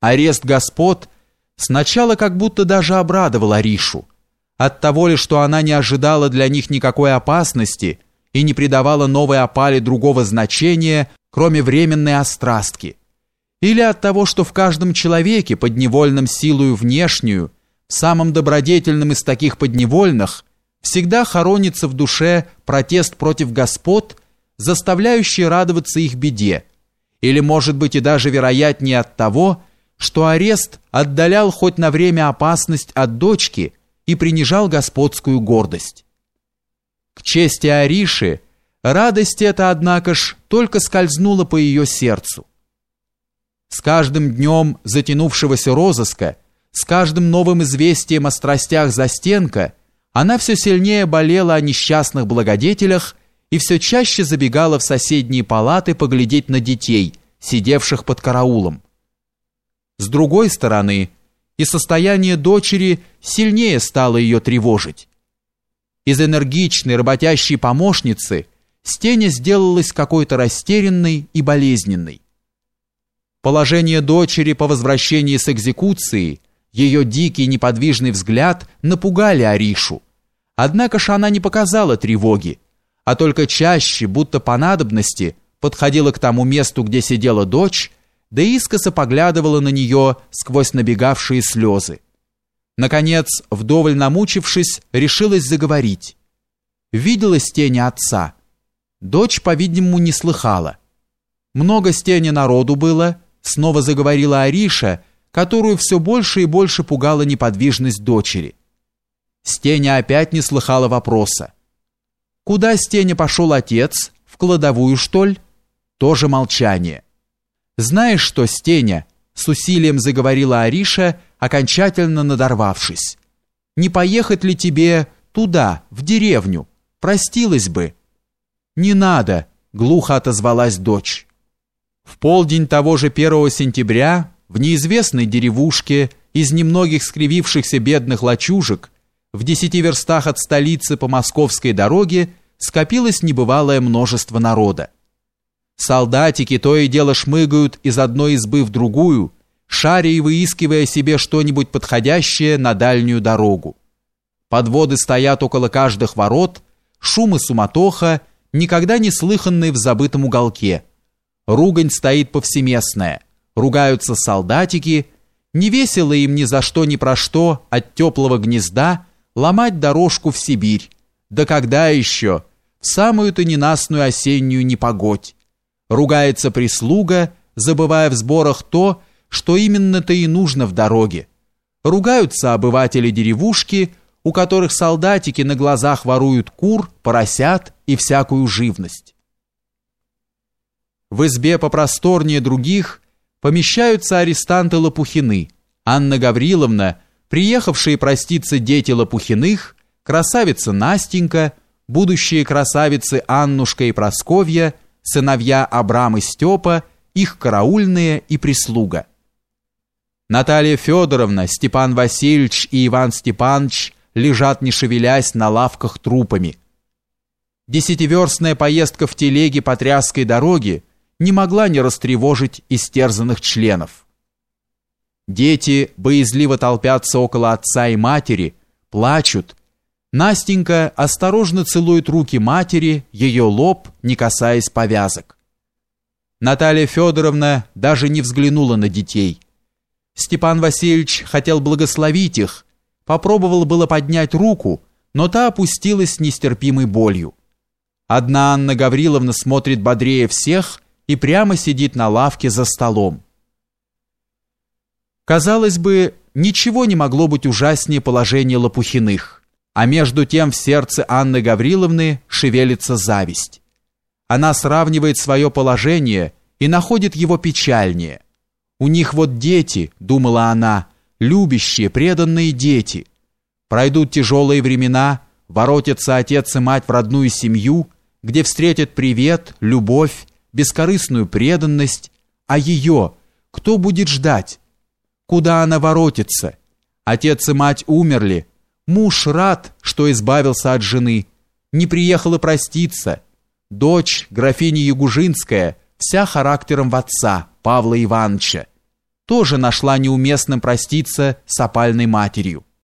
Арест господ сначала как будто даже обрадовал Аришу. От того ли, что она не ожидала для них никакой опасности и не придавала новой опале другого значения, кроме временной острастки. Или от того, что в каждом человеке подневольном силою внешнюю, самым добродетельным из таких подневольных, всегда хоронится в душе протест против господ, заставляющий радоваться их беде, или, может быть, и даже вероятнее от того, что арест отдалял хоть на время опасность от дочки и принижал господскую гордость. К чести Ариши, радость эта, однако ж, только скользнула по ее сердцу. С каждым днем затянувшегося розыска, с каждым новым известием о страстях застенка, она все сильнее болела о несчастных благодетелях и все чаще забегала в соседние палаты поглядеть на детей, сидевших под караулом. С другой стороны, и состояние дочери сильнее стало ее тревожить. Из энергичной работящей помощницы Стеня сделалась какой-то растерянной и болезненной. Положение дочери по возвращении с экзекуции, ее дикий неподвижный взгляд напугали Аришу. Однако ж она не показала тревоги, а только чаще, будто по надобности, подходила к тому месту, где сидела дочь, да искоса поглядывала на нее сквозь набегавшие слезы. Наконец, вдоволь намучившись, решилась заговорить. Видела тени отца. Дочь, по-видимому, не слыхала. Много стени народу было, снова заговорила Ариша, которую все больше и больше пугала неподвижность дочери. Стеня опять не слыхала вопроса. «Куда, Стеня, пошел отец? В кладовую, что ли?» Тоже молчание. «Знаешь что, Стеня?» С усилием заговорила Ариша, окончательно надорвавшись. «Не поехать ли тебе туда, в деревню? Простилась бы». «Не надо», — глухо отозвалась дочь. В полдень того же 1 сентября в неизвестной деревушке из немногих скривившихся бедных лачужек в десяти верстах от столицы по московской дороге скопилось небывалое множество народа. Солдатики то и дело шмыгают из одной избы в другую, шаря и выискивая себе что-нибудь подходящее на дальнюю дорогу. Подводы стоят около каждых ворот, шум и суматоха, никогда не слыханные в забытом уголке. Ругань стоит повсеместная, ругаются солдатики, не весело им ни за что ни про что от теплого гнезда ломать дорожку в Сибирь. Да когда еще? В самую-то ненастную осеннюю непогодь ругается прислуга, забывая в сборах то, что именно-то и нужно в дороге. Ругаются обыватели деревушки, у которых солдатики на глазах воруют кур, поросят и всякую живность. В избе попросторнее других помещаются арестанты Лопухины, Анна Гавриловна, приехавшие проститься дети Лопухиных, красавица Настенька, будущие красавицы Аннушка и Просковья – сыновья Абрам и Степа, их караульные и прислуга. Наталья Федоровна, Степан Васильевич и Иван Степанович лежат не шевелясь на лавках трупами. Десятиверстная поездка в телеге по тряской дороге не могла не растревожить истерзанных членов. Дети боязливо толпятся около отца и матери, плачут, Настенька осторожно целует руки матери, ее лоб, не касаясь повязок. Наталья Федоровна даже не взглянула на детей. Степан Васильевич хотел благословить их, попробовал было поднять руку, но та опустилась с нестерпимой болью. Одна Анна Гавриловна смотрит бодрее всех и прямо сидит на лавке за столом. Казалось бы, ничего не могло быть ужаснее положения Лопухиных. А между тем в сердце Анны Гавриловны шевелится зависть. Она сравнивает свое положение и находит его печальнее. У них вот дети, думала она, любящие, преданные дети. Пройдут тяжелые времена, воротятся отец и мать в родную семью, где встретят привет, любовь, бескорыстную преданность, а ее кто будет ждать? Куда она воротится? Отец и мать умерли, Муж рад, что избавился от жены, не приехала проститься. Дочь, графиня Ягужинская, вся характером в отца, Павла Ивановича. тоже нашла неуместным проститься с опальной матерью.